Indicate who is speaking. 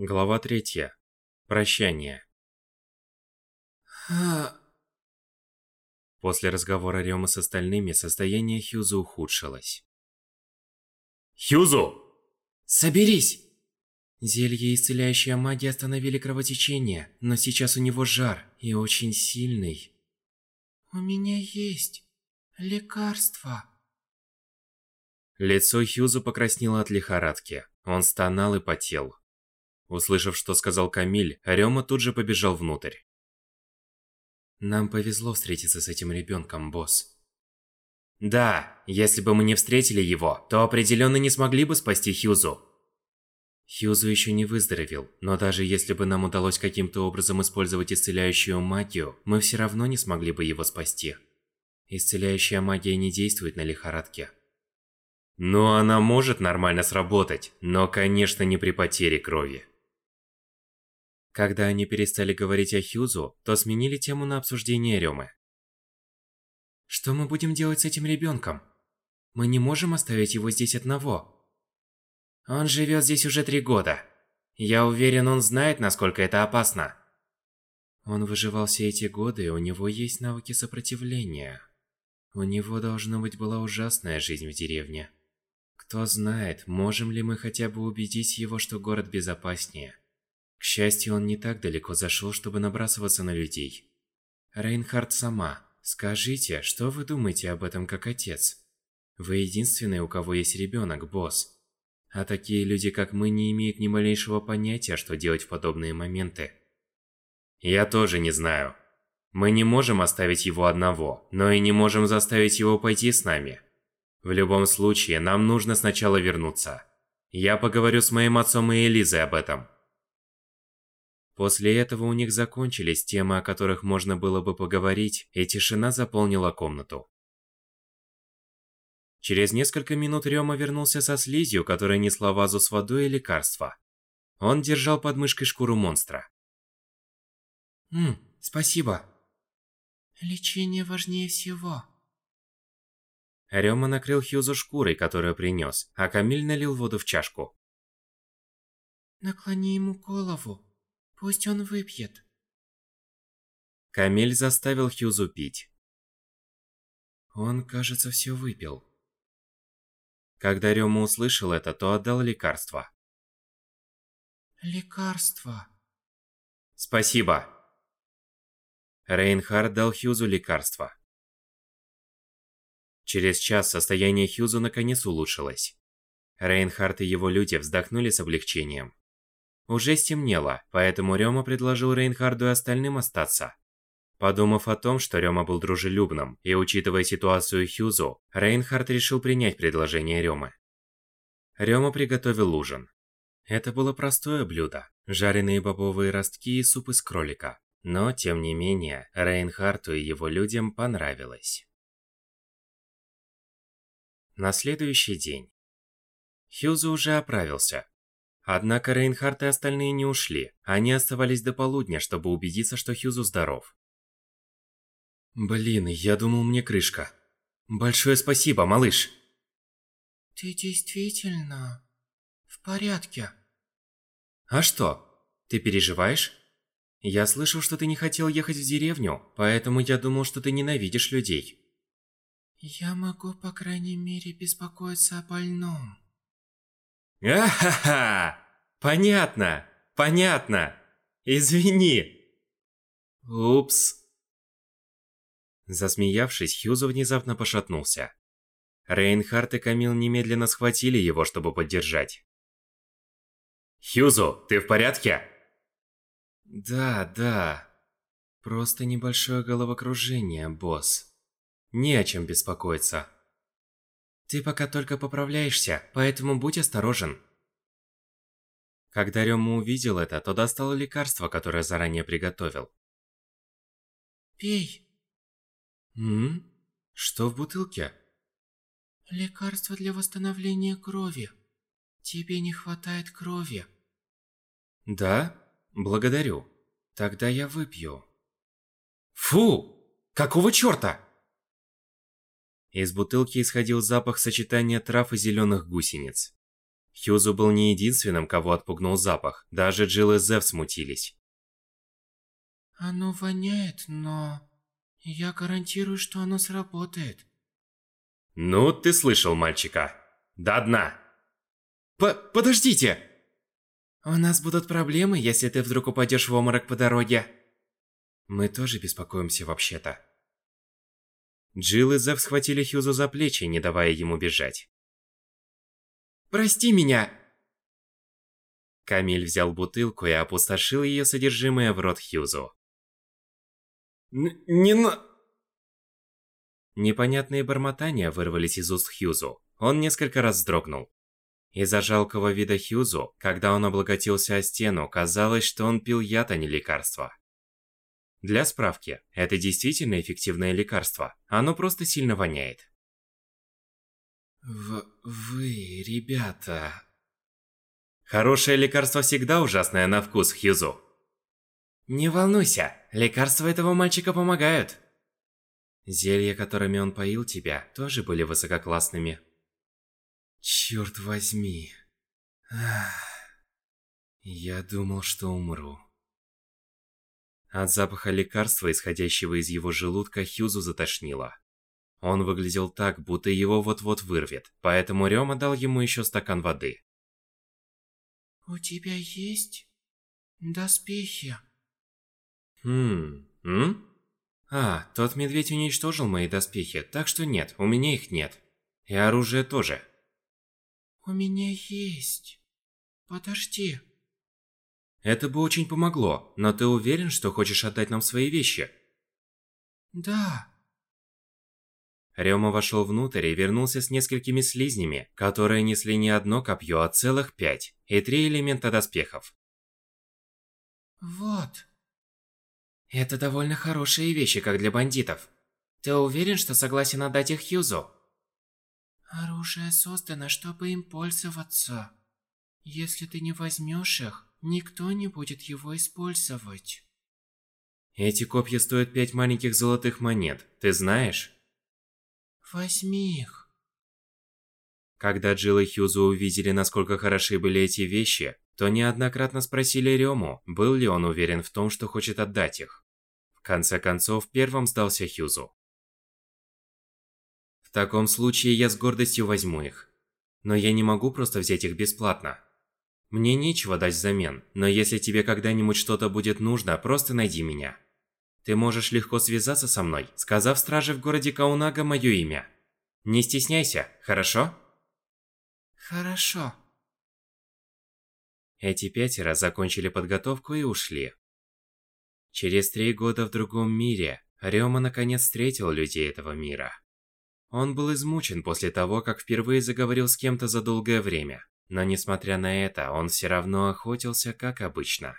Speaker 1: Глава третья. Прощание. После разговора Рёма с остальными, состояние Хьюзу ухудшилось.
Speaker 2: Хьюзу!
Speaker 3: Соберись! Зелье и исцеляющая магия остановили кровотечение, но сейчас у него жар и очень сильный. У меня есть лекарство.
Speaker 1: Лицо Хьюзу покраснело от лихорадки. Он стонал и потел. Услышав, что сказал Камиль, Рёма тут же побежал внутрь.
Speaker 3: Нам повезло встретиться с этим ребенком, босс.
Speaker 1: Да, если бы мы не встретили его, то определенно не смогли бы спасти Хьюзу.
Speaker 3: Хьюзу еще не выздоровел, но даже если бы нам удалось каким-то образом использовать исцеляющую магию, мы все равно не смогли бы его спасти. Исцеляющая магия не действует на лихорадке.
Speaker 1: Ну, она может нормально сработать, но, конечно, не при потере крови.
Speaker 3: Когда они перестали говорить о Хьюзу, то сменили тему на обсуждение Рёмы. Что мы будем делать с этим ребенком? Мы не можем оставить его здесь одного.
Speaker 4: Он живет здесь уже три года. Я уверен, он знает, насколько это опасно.
Speaker 3: Он выживал все эти годы, и у него есть навыки сопротивления. У него, должно быть, была ужасная жизнь в деревне. Кто знает, можем ли мы хотя бы убедить его, что город безопаснее. К счастью, он не так далеко зашел, чтобы набрасываться на людей. Рейнхард сама, скажите, что вы думаете об этом как отец? Вы единственный, у кого есть ребенок, босс. А такие люди, как мы, не имеют ни малейшего понятия, что делать в подобные моменты.
Speaker 1: Я тоже не знаю. Мы не можем оставить его одного, но и не можем заставить его пойти с нами. В любом случае, нам нужно сначала вернуться. Я поговорю с моим отцом и Элизой об этом.
Speaker 3: После этого у них закончились темы, о которых можно было бы поговорить, и тишина заполнила комнату. Через несколько минут Рёма вернулся со слизью, которая несла вазу с водой и лекарства. Он держал под мышкой шкуру монстра.
Speaker 4: Ммм, спасибо.
Speaker 5: Лечение важнее всего.
Speaker 3: Рёма накрыл Хьюзу шкурой, которую принес, а Камиль налил воду в чашку.
Speaker 5: Наклони ему голову. Пусть он выпьет.
Speaker 3: Камиль заставил Хьюзу пить. Он, кажется, все выпил. Когда Рёма услышал это, то отдал лекарство.
Speaker 5: Лекарство.
Speaker 1: Спасибо.
Speaker 3: Рейнхард дал Хьюзу лекарство. Через час состояние Хьюзу наконец улучшилось. Рейнхард и его люди вздохнули с облегчением. Уже стемнело, поэтому Рёма предложил Рейнхарду и остальным остаться. Подумав о том, что Рёма был дружелюбным, и учитывая ситуацию Хьюзу, Рейнхард решил принять предложение Рёмы. Рёма приготовил ужин. Это было простое блюдо – жареные бобовые ростки и суп из кролика. Но, тем не менее, Рейнхарту и его людям понравилось. На следующий день. Хьюзу уже оправился, Однако Рейнхард и остальные не ушли. Они оставались до полудня, чтобы убедиться, что Хьюзу здоров. Блин, я думал, мне крышка. Большое спасибо, малыш.
Speaker 5: Ты действительно в порядке?
Speaker 3: А что? Ты переживаешь? Я слышал, что ты не хотел ехать в деревню, поэтому я думал, что ты ненавидишь людей.
Speaker 5: Я могу, по крайней мере, беспокоиться о больном.
Speaker 1: Ахаха! Понятно, понятно. Извини.
Speaker 3: Упс. Засмеявшись, Хьюзо внезапно пошатнулся. Рейнхард и Камил немедленно схватили его, чтобы поддержать.
Speaker 1: Хьюзо, ты в порядке?
Speaker 3: Да, да. Просто небольшое головокружение, босс. Не о чем беспокоиться. Ты пока только поправляешься, поэтому будь осторожен. Когда Рёма увидел это, то достал лекарство, которое заранее приготовил.
Speaker 5: Пей.
Speaker 3: М? Что в бутылке?
Speaker 5: Лекарство для восстановления крови. Тебе не хватает крови.
Speaker 3: Да? Благодарю. Тогда я выпью.
Speaker 1: Фу! Какого чёрта?
Speaker 3: Из бутылки исходил запах сочетания трав и зеленых гусениц.
Speaker 1: Хьюзу был не единственным, кого отпугнул запах. Даже Джилл и Зев смутились.
Speaker 5: Оно воняет, но... Я гарантирую, что оно сработает.
Speaker 1: Ну, ты слышал мальчика. До дна.
Speaker 4: П подождите! У нас будут проблемы, если ты вдруг упадешь в обморок по дороге.
Speaker 1: Мы тоже беспокоимся вообще-то. Джилл и Зев схватили Хьюзу за плечи, не давая ему бежать.
Speaker 4: Прости меня!
Speaker 1: Камиль взял бутылку и опустошил ее содержимое в рот Хьюзу.
Speaker 4: Н не на...
Speaker 1: Непонятные бормотания вырвались из уст Хьюзу. Он несколько раз вздрогнул. Из-за жалкого вида Хьюзу, когда он облокотился о стену, казалось, что он пил яд, а не лекарство. Для справки, это действительно эффективное лекарство. Оно просто сильно воняет.
Speaker 4: В вы, ребята...
Speaker 1: Хорошее лекарство всегда ужасное на вкус, Хьюзу.
Speaker 4: Не волнуйся, лекарства этого мальчика помогают.
Speaker 1: Зелья, которыми он поил тебя, тоже были высококлассными.
Speaker 4: Черт возьми. Ах. Я думал, что умру.
Speaker 1: От запаха лекарства, исходящего из его желудка, Хьюзу затошнило. Он выглядел так, будто его вот-вот вырвет, поэтому Рёма дал ему еще стакан воды.
Speaker 5: У тебя есть доспехи?
Speaker 1: Хм, м? А, тот медведь уничтожил мои доспехи, так что нет, у меня их нет. И оружие тоже.
Speaker 5: У меня есть. Подожди.
Speaker 1: Это бы очень помогло, но ты уверен, что хочешь отдать нам свои вещи?
Speaker 5: Да.
Speaker 1: Рёма вошел внутрь и вернулся с несколькими слизнями, которые несли не одно копье, а целых пять, и три элемента доспехов.
Speaker 5: Вот.
Speaker 4: Это довольно хорошие вещи, как для бандитов. Ты уверен, что согласен отдать их Хьюзу?
Speaker 5: Оружие создано, чтобы им пользоваться. Если ты не возьмешь их, никто не будет его использовать.
Speaker 1: Эти копья стоят пять маленьких золотых монет, ты знаешь?
Speaker 5: Возьми их.
Speaker 1: Когда Джилл и Хьюзу увидели, насколько хороши были эти вещи, то неоднократно спросили Рему, был ли он уверен в том, что хочет отдать их. В конце концов, первым сдался Хьюзу. В таком случае я с гордостью возьму их. Но я не могу просто взять их бесплатно. Мне нечего дать взамен, но если тебе когда-нибудь что-то будет нужно, просто найди меня. Ты можешь легко связаться со мной, сказав страже в городе Каунага мое имя. Не стесняйся, хорошо?
Speaker 5: Хорошо.
Speaker 1: Эти пятеро закончили подготовку и ушли. Через три года в другом мире Рёма наконец встретил людей этого мира. Он был измучен после того, как впервые заговорил с кем-то за долгое время. Но несмотря на это, он все равно охотился, как обычно.